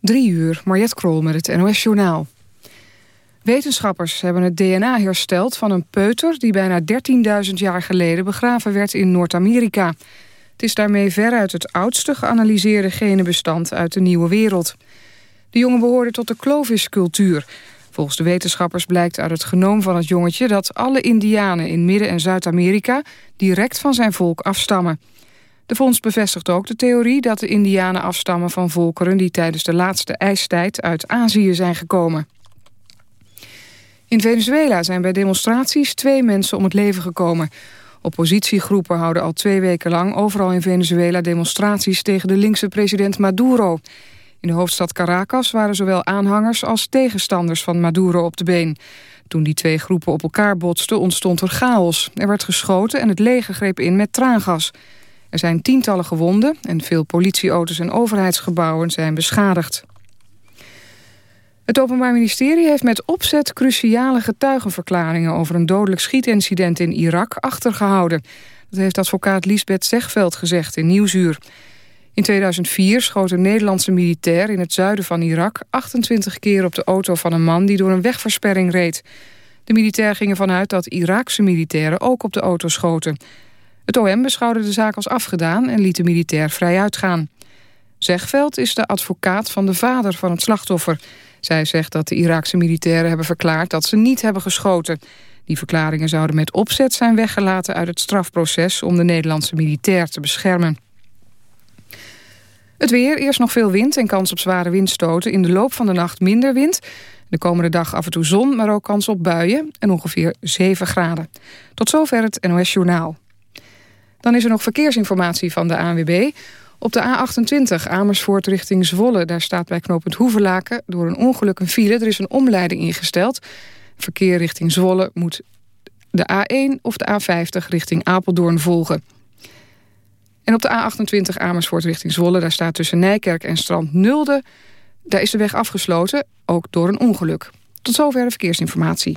Drie uur, Mariette Krol met het NOS Journaal. Wetenschappers hebben het DNA hersteld van een peuter... die bijna 13.000 jaar geleden begraven werd in Noord-Amerika. Het is daarmee veruit het oudste geanalyseerde genenbestand uit de Nieuwe Wereld. De jongen behoorde tot de Clovis-cultuur. Volgens de wetenschappers blijkt uit het genoom van het jongetje... dat alle indianen in Midden- en Zuid-Amerika direct van zijn volk afstammen. De fonds bevestigt ook de theorie dat de indianen afstammen van volkeren... die tijdens de laatste ijstijd uit Azië zijn gekomen. In Venezuela zijn bij demonstraties twee mensen om het leven gekomen. Oppositiegroepen houden al twee weken lang overal in Venezuela demonstraties tegen de linkse president Maduro. In de hoofdstad Caracas waren zowel aanhangers als tegenstanders van Maduro op de been. Toen die twee groepen op elkaar botsten ontstond er chaos. Er werd geschoten en het leger greep in met traangas. Er zijn tientallen gewonden en veel politieauto's en overheidsgebouwen zijn beschadigd. Het Openbaar Ministerie heeft met opzet cruciale getuigenverklaringen... over een dodelijk schietincident in Irak achtergehouden. Dat heeft advocaat Liesbeth Zegveld gezegd in Nieuwsuur. In 2004 schoot een Nederlandse militair in het zuiden van Irak... 28 keer op de auto van een man die door een wegversperring reed. De militair ging ervan uit dat Iraakse militairen ook op de auto schoten. Het OM beschouwde de zaak als afgedaan en liet de militair vrij uitgaan. Zegveld is de advocaat van de vader van het slachtoffer. Zij zegt dat de Iraakse militairen hebben verklaard dat ze niet hebben geschoten. Die verklaringen zouden met opzet zijn weggelaten uit het strafproces... om de Nederlandse militair te beschermen. Het weer, eerst nog veel wind en kans op zware windstoten. In de loop van de nacht minder wind. De komende dag af en toe zon, maar ook kans op buien. En ongeveer 7 graden. Tot zover het NOS Journaal. Dan is er nog verkeersinformatie van de ANWB. Op de A28 Amersfoort richting Zwolle... daar staat bij knooppunt Hoevelaken door een ongeluk een file. Er is een omleiding ingesteld. Verkeer richting Zwolle moet de A1 of de A50 richting Apeldoorn volgen. En op de A28 Amersfoort richting Zwolle... daar staat tussen Nijkerk en Strand Nulde... daar is de weg afgesloten, ook door een ongeluk. Tot zover de verkeersinformatie.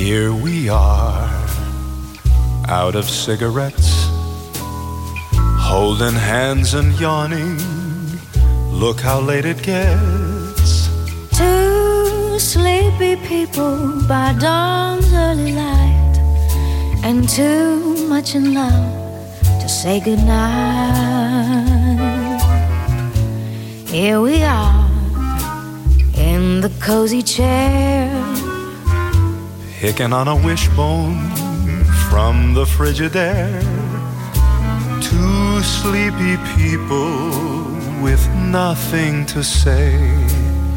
Here we are, out of cigarettes, holding hands and yawning. Look how late it gets. Two sleepy people by dawn's early light, and too much in love to say goodnight. Here we are in the cozy chair Hicking on a wishbone from the Frigidaire. Two sleepy people with nothing to say.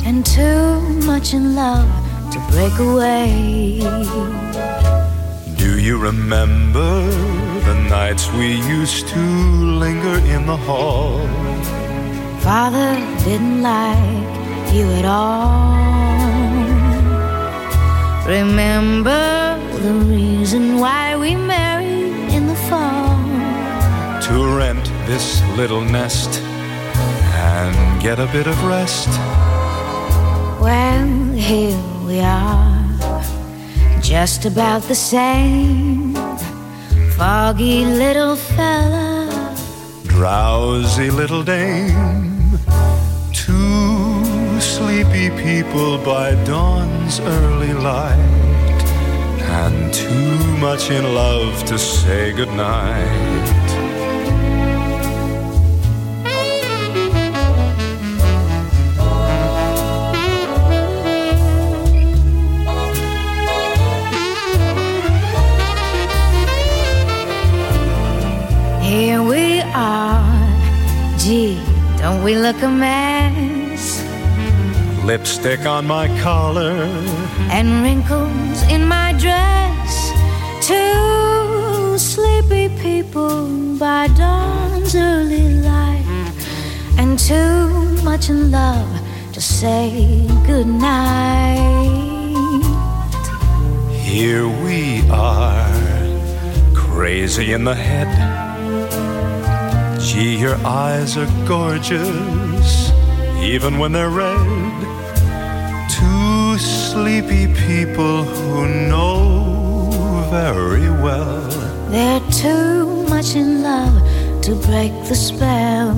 and too much in love to break away. Do you remember the nights we used to linger in the hall? Father didn't like you at all. Remember the reason why we married in the fall. To rent this little nest and get a bit of rest. Well, here we are, just about the same. Foggy little fella, Drowsy little dame. Two people by dawn's early light. And too much in love to say goodnight. here we are. Gee, don't we look a mess? Lipstick on my collar, and wrinkles in my dress. Two sleepy people by dawn's early light, and too much in love to say goodnight. Here we are, crazy in the head. Gee, your eyes are gorgeous, even when they're red. Sleepy people who know very well. They're too much in love to break the spell.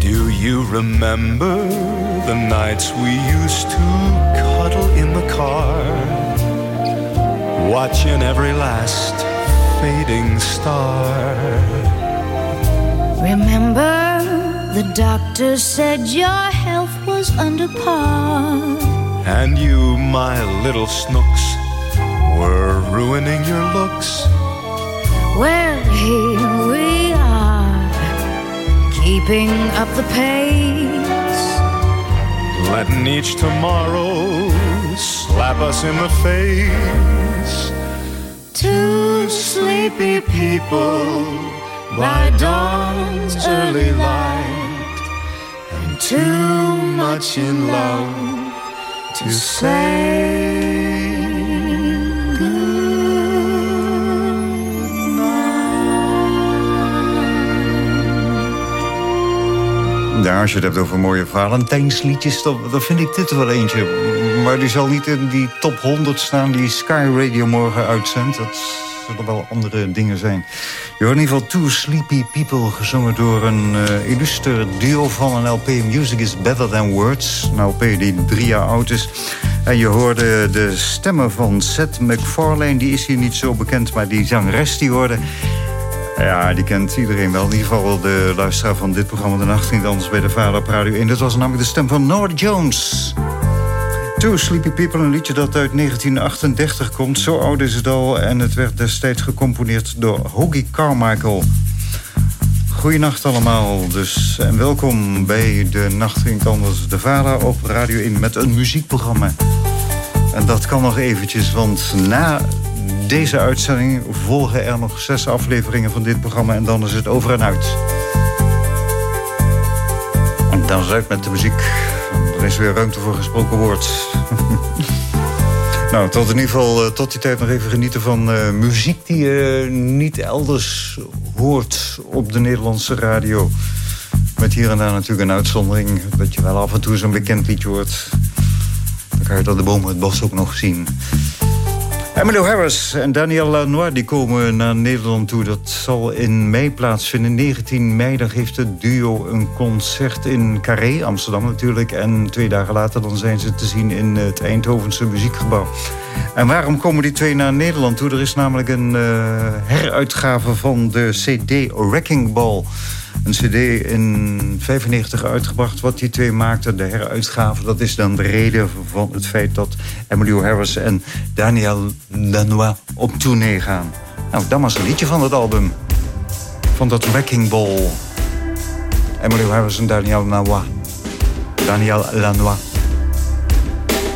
Do you remember the nights we used to cuddle in the car? watching every last fading star. Remember, the doctor said your health was under par. And you, my little snooks, were ruining your looks. Well, here we are, keeping up the pace. Letting each tomorrow slap us in the face. Two sleepy people by dawn's early light, and too much in love to. Ja, als je het hebt over mooie Valentijnsliedjes, dan, dan vind ik dit wel eentje. Maar die zal niet in die top 100 staan die Sky Radio morgen uitzendt. Dat zullen wel andere dingen zijn. Je hoort in ieder geval Two Sleepy People, gezongen door een uh, illuster duo van een LP. Music is Better Than Words, een LP die drie jaar oud is. En je hoorde de stemmen van Seth MacFarlane. Die is hier niet zo bekend, maar die zangeres die hoorde... Ja, die kent iedereen wel. In ieder geval de luisteraar van dit programma De Nacht niet anders bij de Vader op Radio 1. Dat was namelijk de stem van Nora Jones. Two Sleepy People, een liedje dat uit 1938 komt. Zo oud is het al en het werd destijds gecomponeerd door Hoagie Carmichael. Goedenacht allemaal dus en welkom bij de Nacht niet anders de Vader op Radio 1 met een muziekprogramma. En dat kan nog eventjes, want na deze uitzending volgen er nog zes afleveringen van dit programma... en dan is het over en uit. En dan is het uit met de muziek. Er is weer ruimte voor gesproken woord. nou, tot in ieder geval tot die tijd nog even genieten van uh, muziek... die je niet elders hoort op de Nederlandse radio. Met hier en daar natuurlijk een uitzondering... dat je wel af en toe zo'n bekend liedje hoort. Dan kan je dat de bomen het bos ook nog zien... Emily Harris en Daniel Lanois die komen naar Nederland toe. Dat zal in mei plaatsvinden. 19 mei dan geeft het duo een concert in Carré, Amsterdam natuurlijk. En twee dagen later dan zijn ze te zien in het Eindhovense muziekgebouw. En waarom komen die twee naar Nederland toe? Er is namelijk een uh, heruitgave van de CD Wrecking Ball een cd in 95 uitgebracht wat die twee maakten. De heruitgave, dat is dan de reden van het feit dat Emily Harris en Daniel Lanois op tournee gaan. Nou, dat was een liedje van het album. Van dat Wrecking Ball. Emily Harris en Daniel Lanois. Daniel Lanois.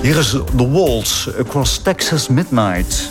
Hier is The Waltz Across Texas Midnight.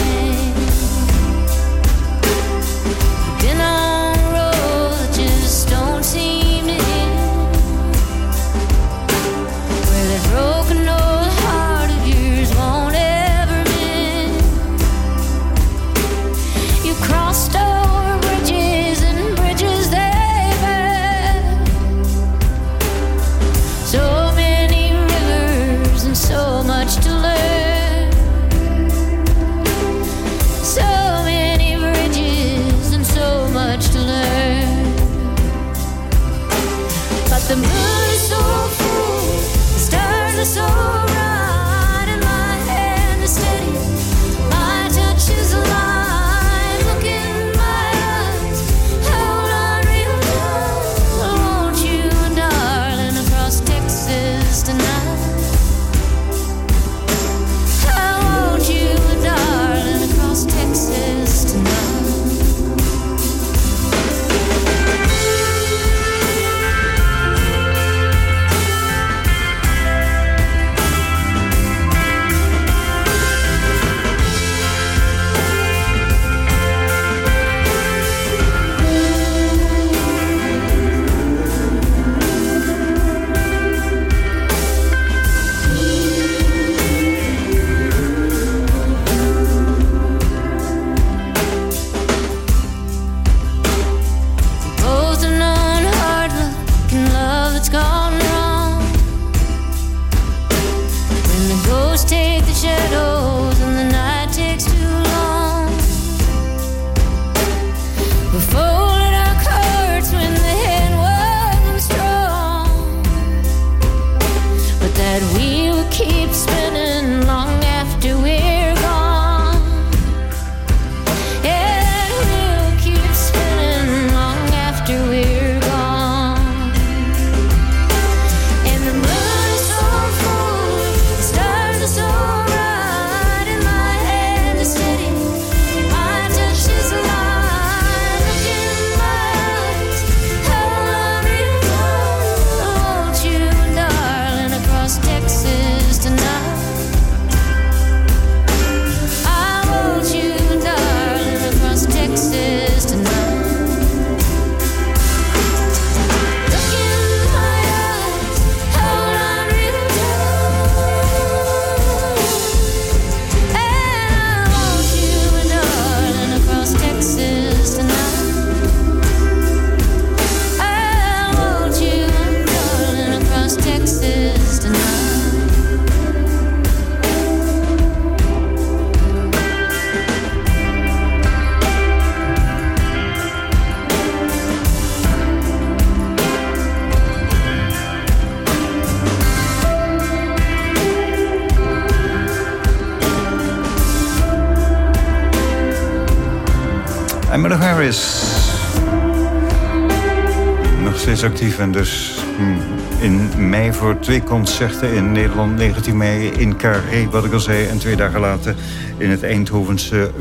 actief en dus hm, in mei voor twee concerten in Nederland. 19 mei in Carré, wat ik al zei. En twee dagen later in het Eindhovense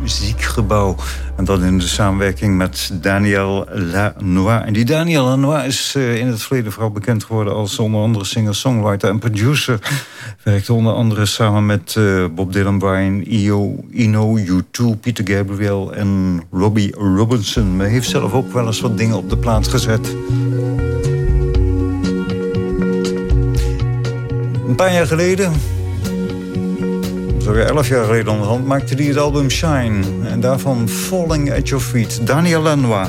Muziekgebouw. En dat in de samenwerking met Daniel Lanois. En die Daniel Lanois is eh, in het verleden vooral bekend geworden... als onder andere singer-songwriter en producer. Werkte onder andere samen met uh, Bob Dylan, Brian Eno, Eno, U2, Peter Gabriel en Robbie Robinson. Maar heeft zelf ook wel eens wat dingen op de plaats gezet. Een paar jaar geleden alweer elf jaar geleden onderhand, maakte hij het album Shine. En daarvan Falling at Your Feet, Daniel Lanois.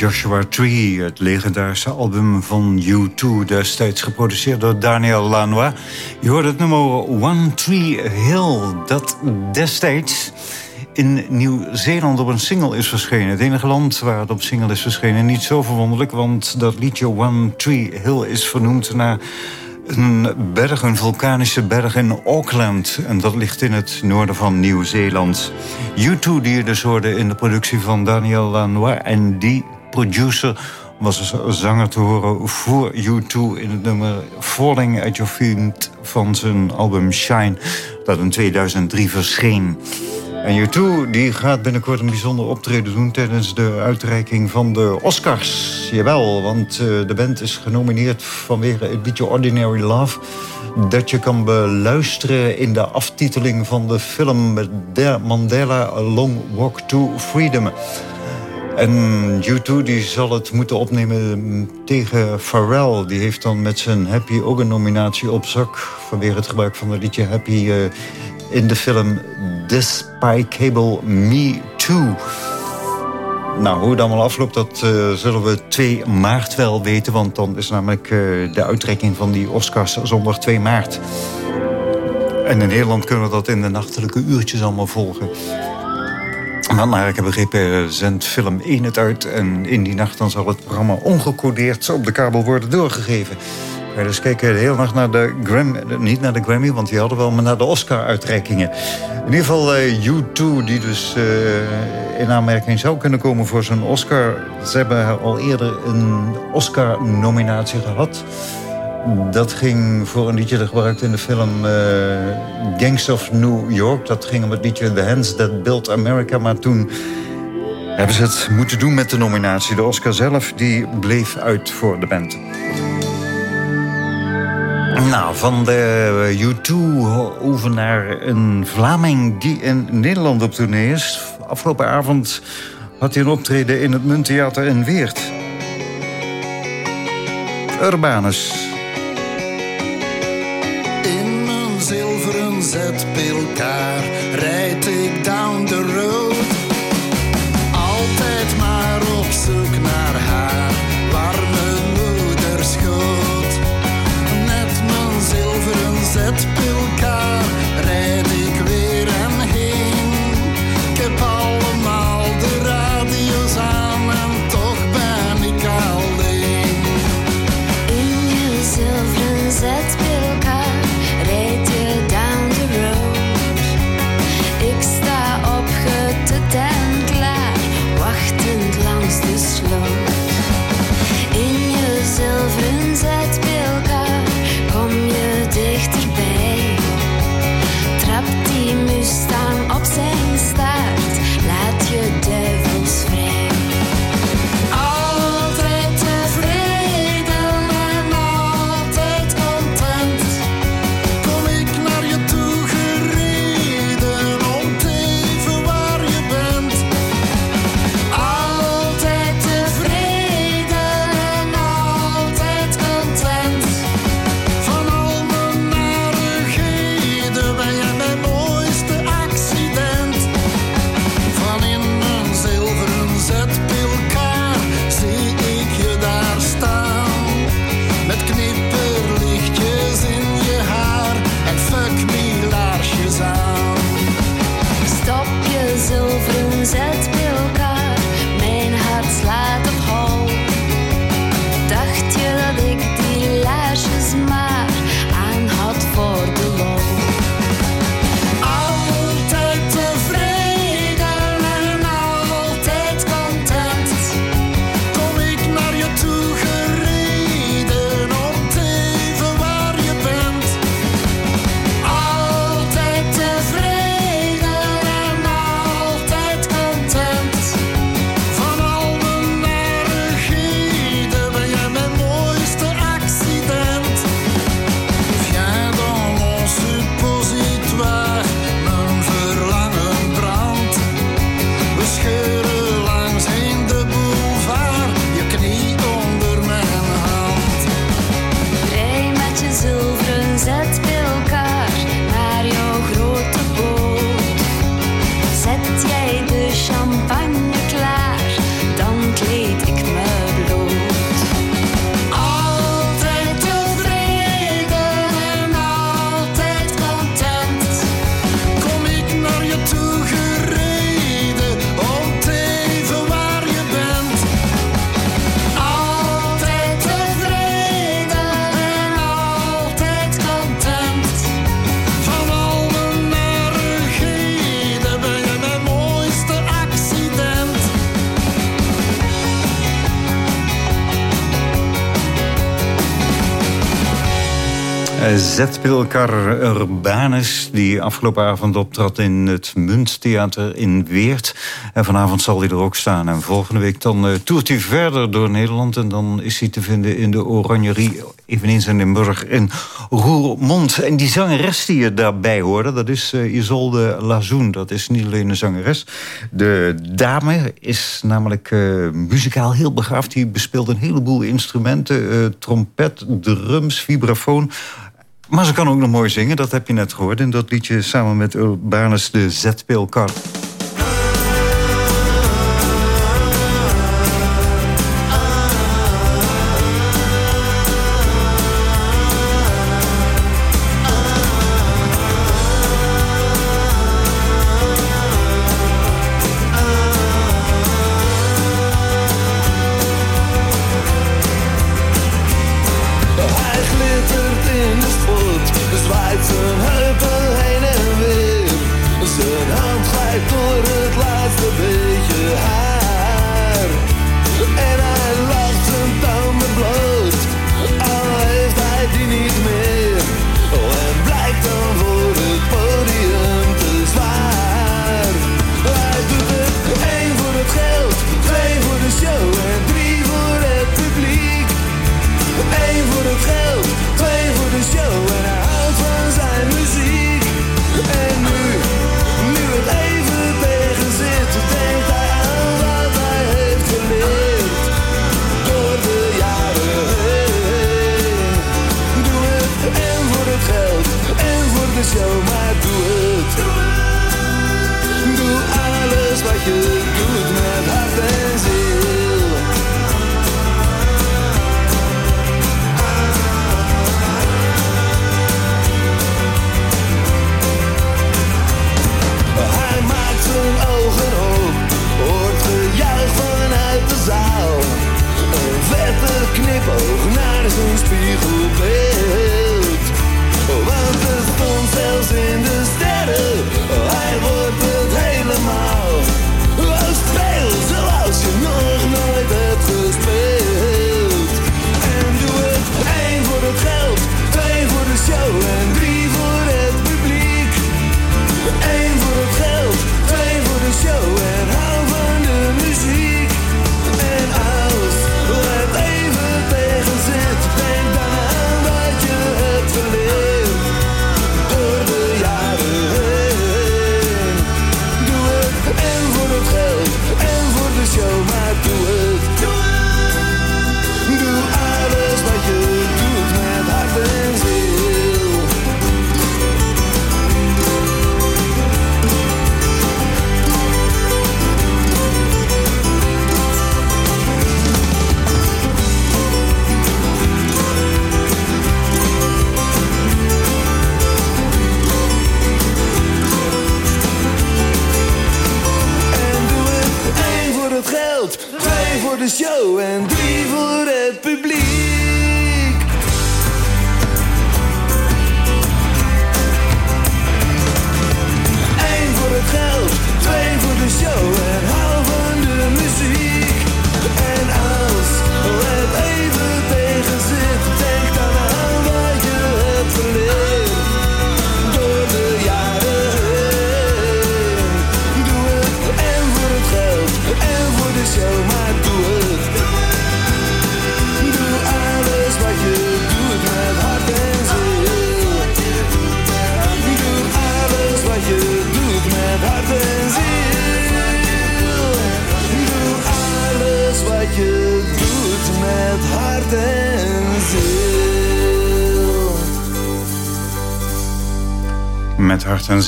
Joshua Tree, het legendarische album van U2... destijds geproduceerd door Daniel Lanois. Je hoort het nummer One Tree Hill, dat destijds in Nieuw-Zeeland op een single is verschenen. Het enige land waar het op single is verschenen. Niet zo verwonderlijk, want dat liedje One Tree Hill is vernoemd naar een berg, een vulkanische berg in Auckland. En dat ligt in het noorden van Nieuw-Zeeland. U2 die je dus hoorde in de productie van Daniel Lanois. En die producer was zanger te horen voor U2 in het nummer Falling at Your Feet van zijn album Shine. Dat in 2003 verscheen. En U2 die gaat binnenkort een bijzonder optreden doen... tijdens de uitreiking van de Oscars. Jawel, want uh, de band is genomineerd vanwege het liedje Ordinary Love... dat je kan beluisteren in de aftiteling van de film... Mandela A Long Walk to Freedom... En U2 die zal het moeten opnemen tegen Pharrell. Die heeft dan met zijn Happy ook een nominatie op zak... vanwege het gebruik van het liedje Happy uh, in de film Despicable Me Too. Nou, hoe het allemaal afloopt, dat uh, zullen we 2 maart wel weten. Want dan is namelijk uh, de uitrekking van die Oscars zondag 2 maart. En in Nederland kunnen we dat in de nachtelijke uurtjes allemaal volgen. Maar ik heb begrepen, zendt film 1 het uit. En in die nacht dan zal het programma ongecodeerd op de kabel worden doorgegeven. Ga dus kijken de hele nacht naar de Grammy. Niet naar de Grammy, want die hadden we wel, maar naar de Oscar-uitreikingen. In ieder geval uh, U2, die dus uh, in aanmerking zou kunnen komen voor zijn Oscar. Ze hebben al eerder een Oscar-nominatie gehad. Dat ging voor een liedje dat gebruikt in de film uh, Gangs of New York. Dat ging om het liedje The Hands That Built America. Maar toen hebben ze het moeten doen met de nominatie. De Oscar zelf die bleef uit voor de band. Nou, van de U2 over naar een Vlaming die in Nederland op tournee is. Afgelopen avond had hij een optreden in het Munttheater in Weert. Urbanus. ficar Zetpilkar Urbanus, die afgelopen avond optrad in het Munttheater in Weert. En vanavond zal hij er ook staan. En volgende week dan uh, toert hij verder door Nederland. En dan is hij te vinden in de Oranjerie, eveneens in Limburg, in Roermond. En die zangeres die je daarbij hoorde, dat is uh, Isolde Lazoen. Dat is niet alleen een zangeres. De dame is namelijk uh, muzikaal heel begaafd. Die bespeelt een heleboel instrumenten. trompet, drums, vibrafoon... Maar ze kan ook nog mooi zingen, dat heb je net gehoord. In dat liedje samen met Urbanus de Zetpeelkar. En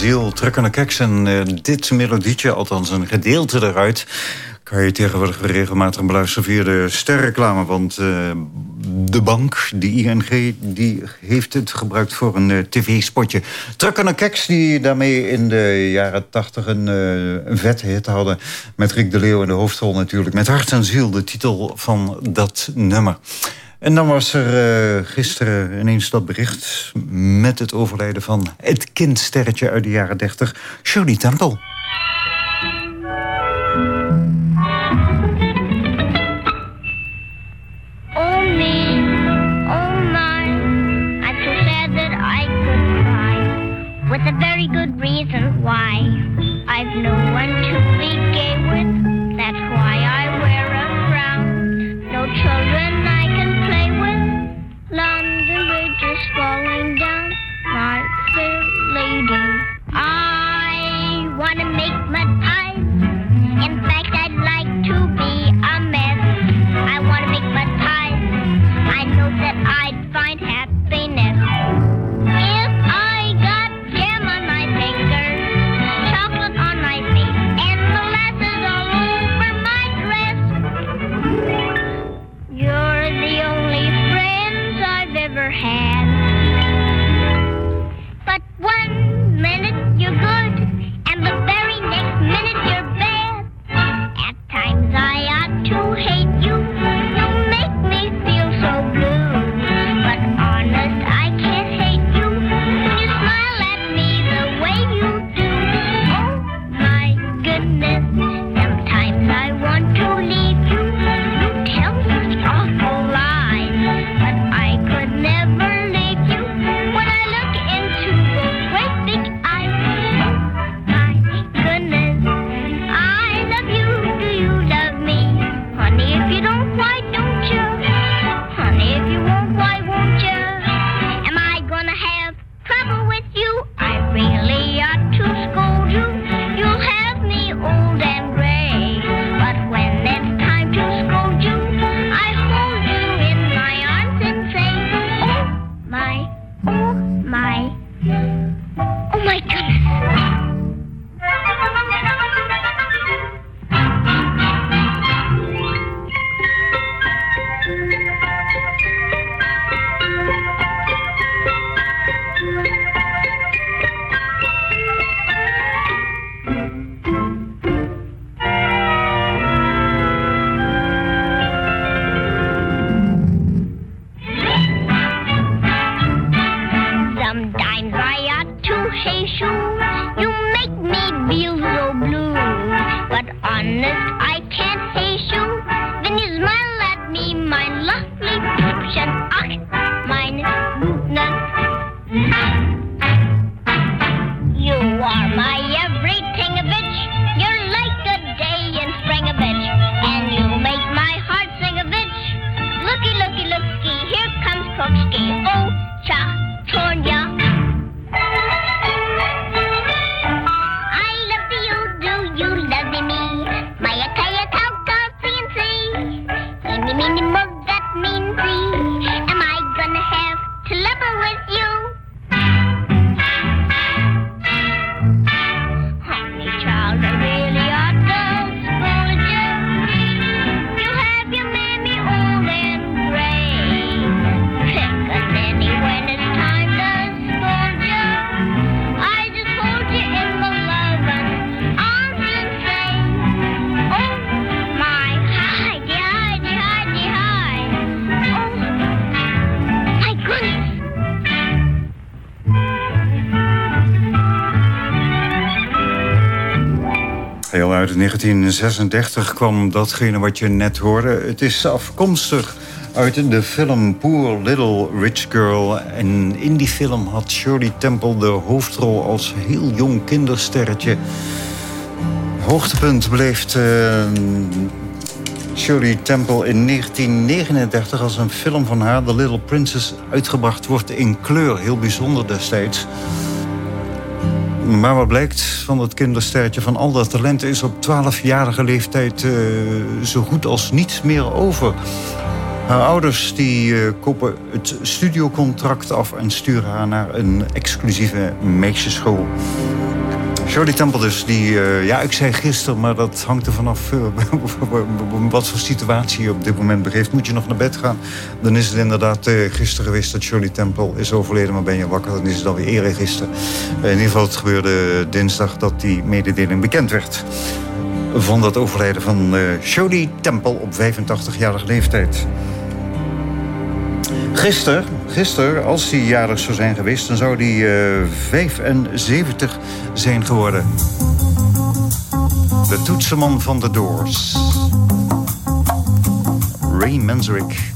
ziel, trukkende keks. En uh, dit melodietje, althans een gedeelte eruit... kan je tegenwoordig regelmatig beluisteren via de sterreclame. Want uh, de bank, de ING, die heeft het gebruikt voor een uh, tv-spotje. Trukkende keks die daarmee in de jaren tachtig een, vette hit hadden... met Rick de Leeuw in de hoofdrol natuurlijk. Met hart en ziel, de titel van dat nummer. En dan was er uh, gisteren ineens dat bericht... met het overlijden van het kindsterretje uit de jaren 30, Shirley Temple. With a very good reason why I've no one that uit 1936 kwam datgene wat je net hoorde. Het is afkomstig uit de film Poor Little Rich Girl. En in die film had Shirley Temple de hoofdrol als heel jong kindersterretje. Hoogtepunt bleef uh, Shirley Temple in 1939 als een film van haar... The Little Princess uitgebracht wordt in kleur. Heel bijzonder destijds. Maar wat blijkt van het kindersterretje van al dat talent... is op 12-jarige leeftijd uh, zo goed als niets meer over. Haar ouders die, uh, kopen het studiocontract af... en sturen haar naar een exclusieve meisjesschool. Jodie Temple dus, die, uh, ja, ik zei gisteren, maar dat hangt er vanaf uh, wat voor situatie je op dit moment begeeft. Moet je nog naar bed gaan, dan is het inderdaad uh, gisteren geweest dat Jodie Temple is overleden. Maar ben je wakker, dan is het alweer eerder gisteren. in ieder geval, het gebeurde dinsdag dat die mededeling bekend werd. Van dat overlijden van Jodie Temple op 85-jarige leeftijd. Gisteren, gister, als hij jarig zou zijn geweest... dan zou hij uh, 75 zijn geworden. De toetsenman van de Doors. Ray Manzarek.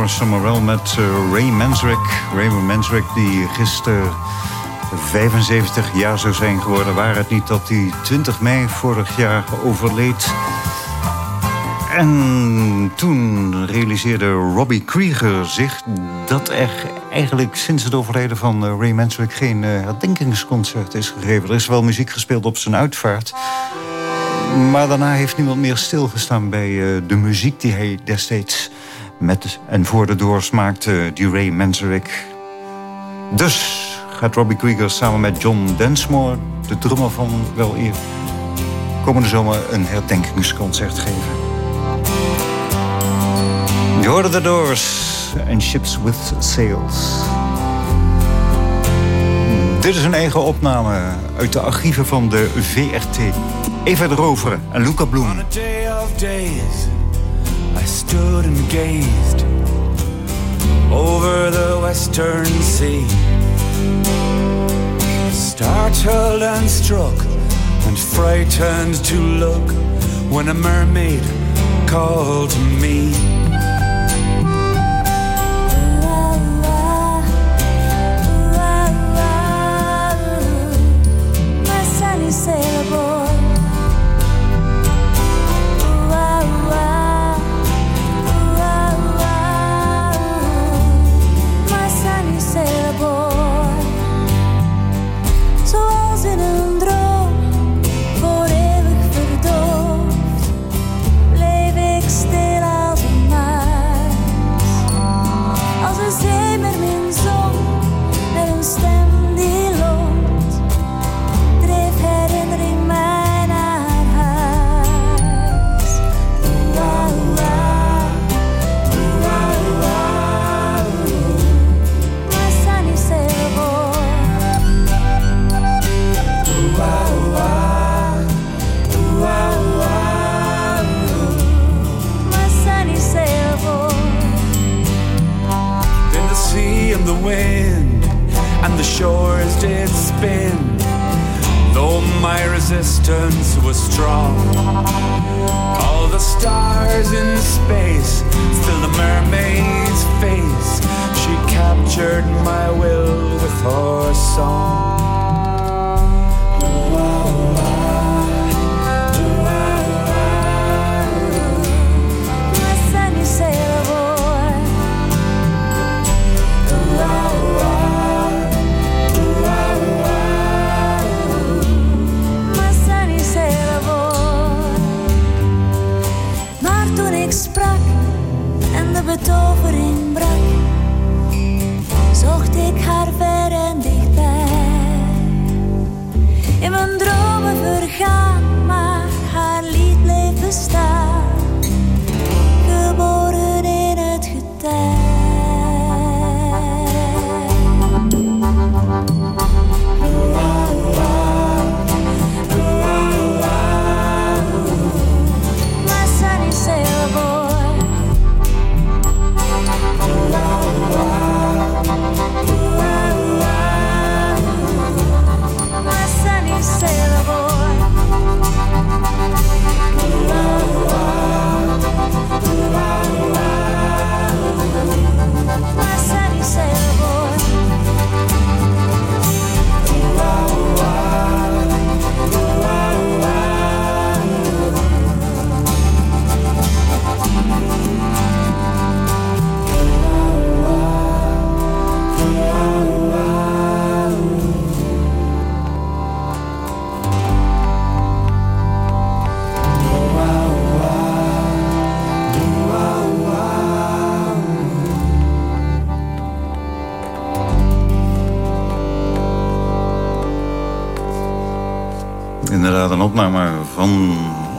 Maar wel met uh, Ray Manzarek. Ray Manzarek die gisteren 75 jaar zou zijn geworden... waar het niet dat hij 20 mei vorig jaar overleed... En toen realiseerde Robbie Krieger zich dat er eigenlijk sinds het overlijden van uh, Ray Manzarek geen uh, herdenkingsconcert is gegeven. Er is wel muziek gespeeld op zijn uitvaart. Maar daarna heeft niemand meer stilgestaan bij de muziek die hij destijds met en voor de doors maakte, die Ray Manzarek. Dus gaat Robbie Krieger samen met John Densmore, de drummer van Wel Eer, komende zomer een herdenkingsconcert geven. Je hoorde de Doors en Ships with Sails. Dit is een eigen opname uit de archieven van de VRT. Eva de Rover en Luca Bloem. I stood and gazed over the western sea. Startled and struck and frightened to look when a mermaid called to me. shores did spin, though my resistance was strong. All the stars in space, still the mermaid's face, she captured my will with her song.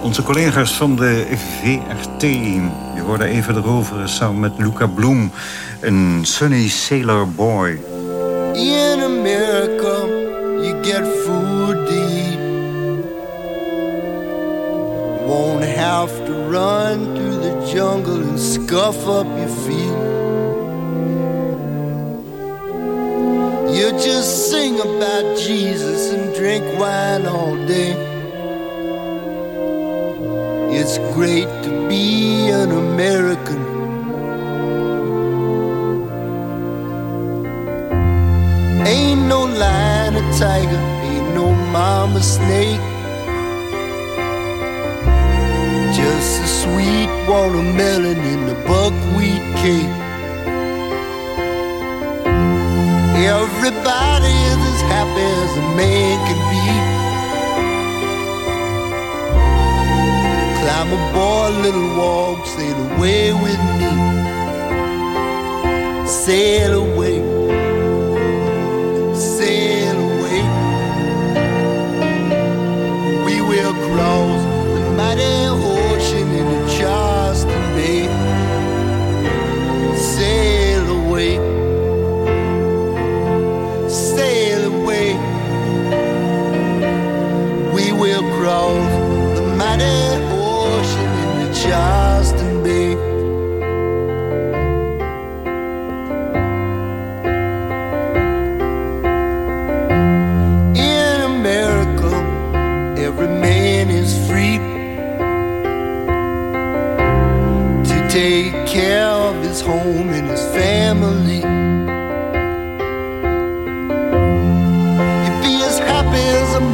Onze collega's van de VRT. Je hoorde even erover samen met Luca Bloem. Een Sunny Sailor Boy. In America, you get food eat. Won't have to run through the jungle and scuff up your feet. You just sing about Jesus and drink wine all day. It's great to be an American. Ain't no lion or tiger, ain't no mama snake. Just a sweet watermelon in the buckwheat cake. Everybody is as happy as a man can be. Climb aboard, little walk, sail away with me. Sail away, sail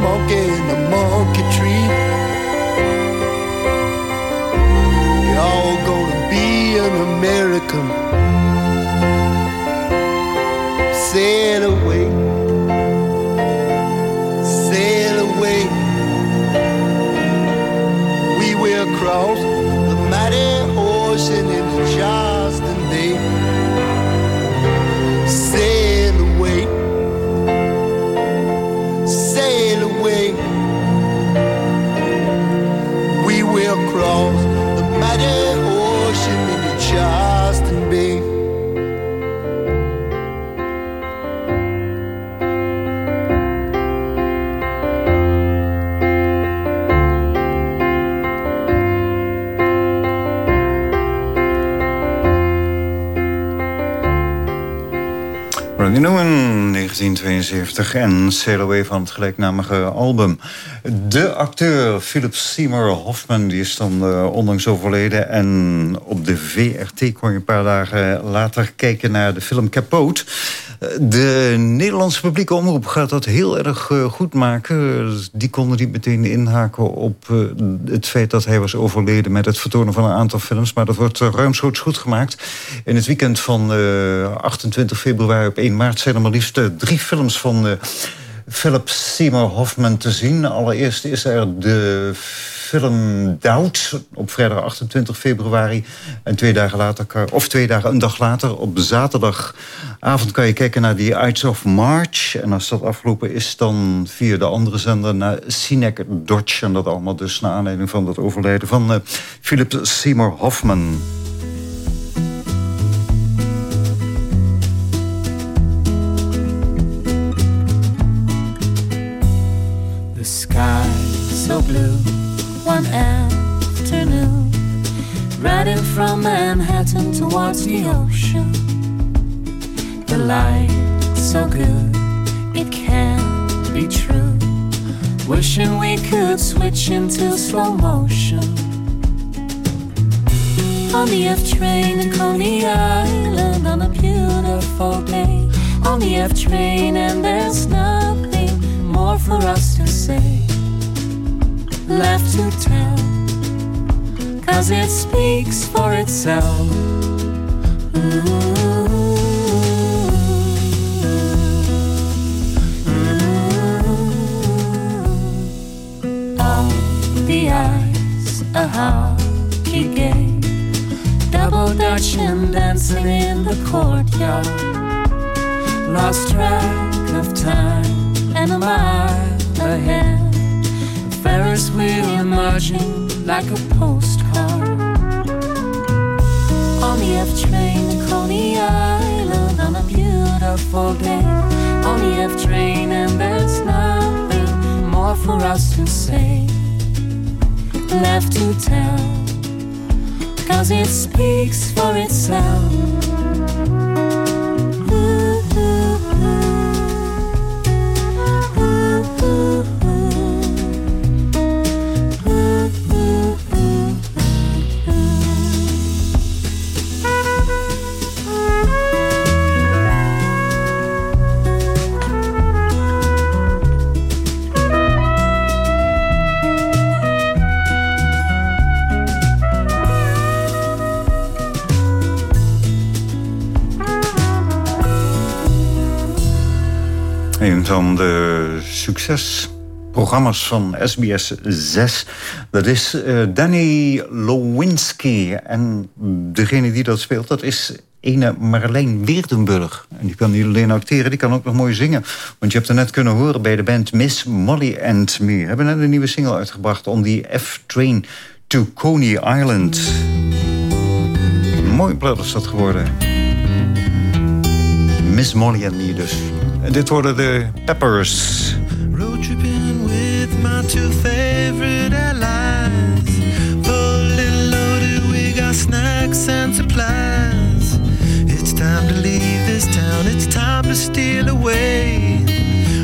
smoking Randy Newman, 1972 en Sail Away van het gelijknamige album. De acteur Philip Seymour Hoffman die is dan uh, onlangs overleden. En op de VRT kon je een paar dagen later kijken naar de film Capote. De Nederlandse publieke omroep gaat dat heel erg uh, goed maken. Die konden niet meteen inhaken op uh, het feit dat hij was overleden... met het vertonen van een aantal films. Maar dat wordt uh, ruimschoots goed gemaakt. In het weekend van 28 februari op 1 maart... zijn er maar liefst drie films van Philip Seymour Hoffman te zien. Allereerst is er de film Doubt op vrijdag 28 februari. En twee dagen later, of twee dagen, een dag later, op zaterdagavond kan je kijken naar die Ides of March. En als dat afgelopen is, dan via de andere zender naar Sinek Dodge. En dat allemaal dus naar aanleiding van dat overlijden van uh, Philip Seymour Hoffman. One afternoon, riding from Manhattan towards the ocean. The light so good, it can't be true. Wishing we could switch into slow motion. On the F train in Coney Island on a beautiful day. On the F train, and there's nothing more for us to say left to tell. Cause it speaks for itself. On the ice, a hockey game. Double dutch and dancing in the courtyard. Lost track of time and a mile ahead. Wheel emerging like a postcard. On the F train in Coney Island on a beautiful day. On the F train, and there's nothing more for us to say. Left to tell, cause it speaks for itself. Van de succesprogramma's van SBS 6. Dat is uh, Danny Lowinski. En degene die dat speelt, dat is ene Marleen Weerdenburg. En die kan niet alleen acteren, die kan ook nog mooi zingen. Want je hebt er net kunnen horen bij de band Miss Molly and Me. Hebben net een nieuwe single uitgebracht on die F-Train to Coney Island. Een mooie plaat is dat geworden. Miss Molly and Me dus. En dit worden de Peppers. Road tripping with my two favorite allies. Fully loaded, we got snacks and supplies. It's time to leave this town, it's time to steal away.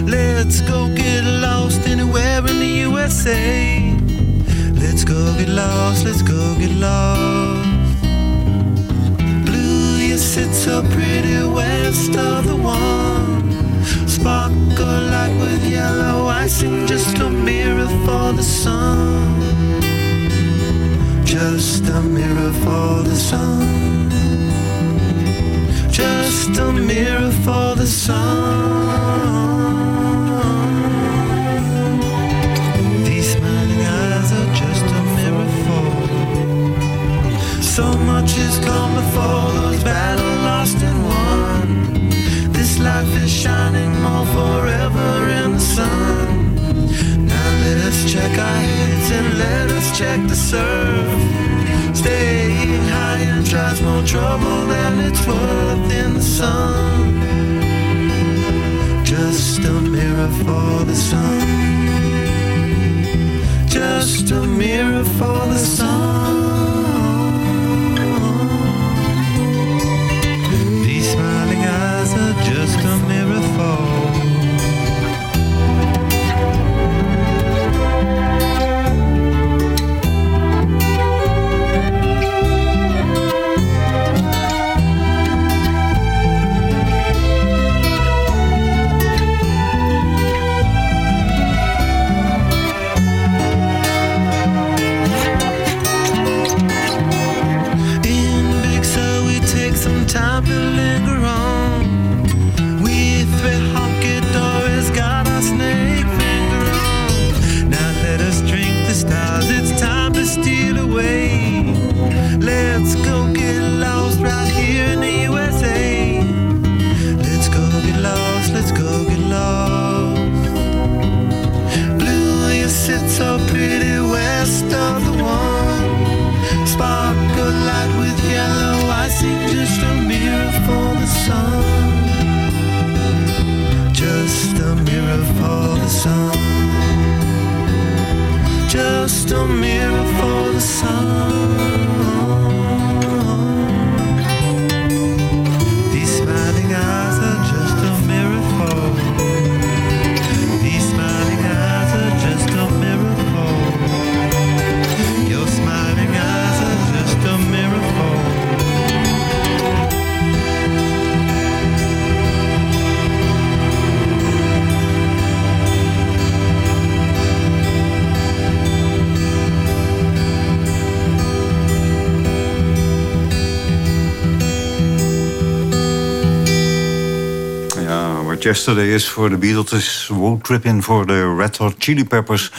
Let's go get lost anywhere in the USA. Let's go get lost, let's go get lost. Blue, so pretty west of the one. Sparkle like with yellow icing, just a mirror for the sun. Just a mirror for the sun. Just a mirror for the sun. These smiling eyes are just a mirror for So much has come before those battles lost and life is shining more forever in the sun. Now let us check our heads and let us check the surf. Staying high and tries more trouble than it's worth in the sun. Just a mirror for the sun. Just a mirror for the sun. Yesterday is voor de Beatles is Road Tripping voor de Red Hot Chili Peppers.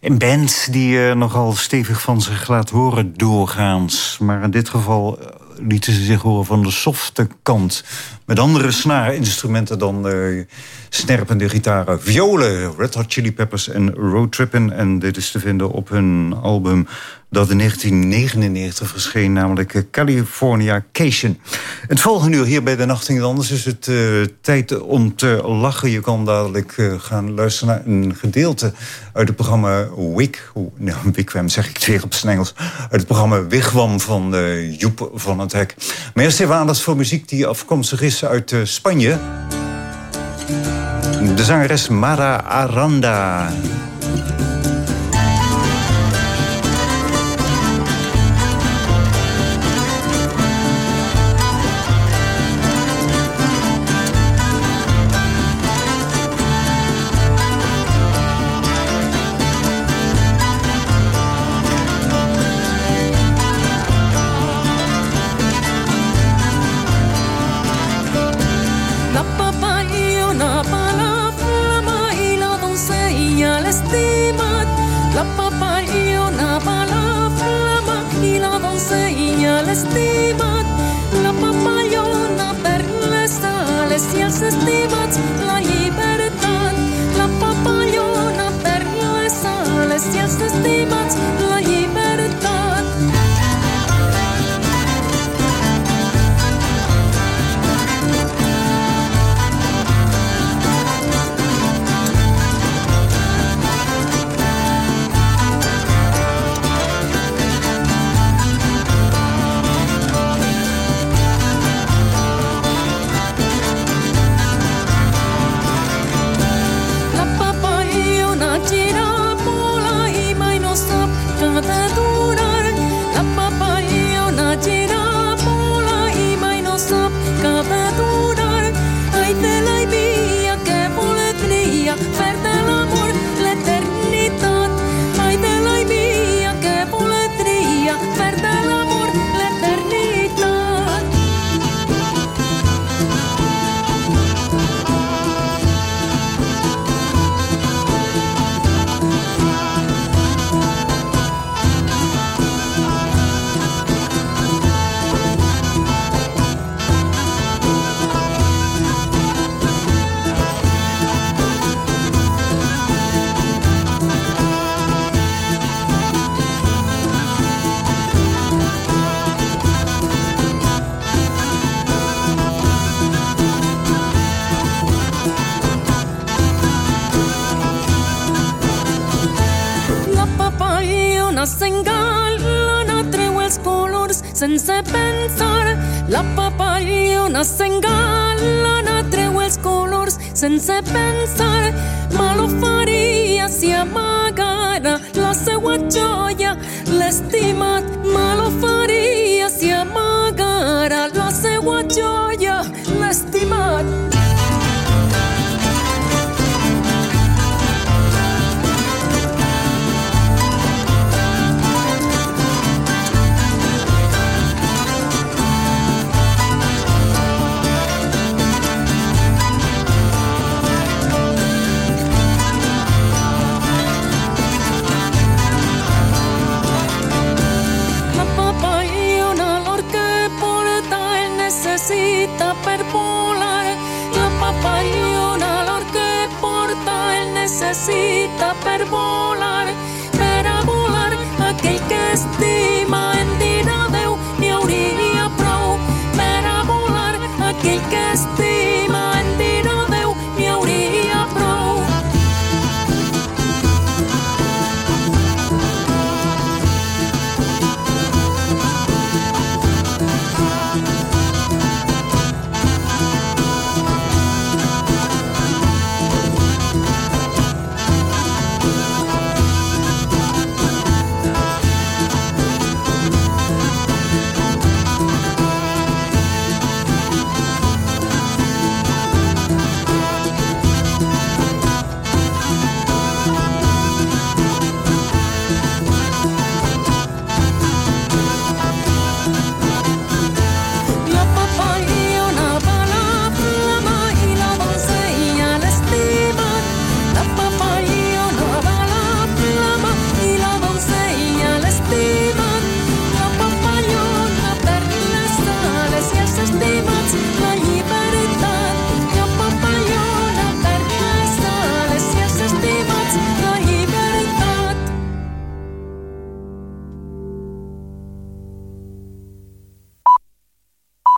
Een band die eh, nogal stevig van zich laat horen doorgaans. Maar in dit geval eh, lieten ze zich horen van de softe kant. Met andere snaarinstrumenten dan eh, snerpende gitaren. Violen, Red Hot Chili Peppers en Road Trippin'. En dit is te vinden op hun album dat in 1999 verscheen, namelijk eh, Californication. Het volgende uur hier bij De Nacht in Anders is het eh, tijd om te lachen. Je kan dadelijk eh, gaan luisteren naar een gedeelte uit het programma. Hoe- Nou, Wigwam zeg ik weer op zijn Engels. Uit het programma Wigwam van eh, Joep van het Hek. Maar eerst even aandacht voor muziek die afkomstig is uit eh, Spanje. De zangeres Mara Aranda.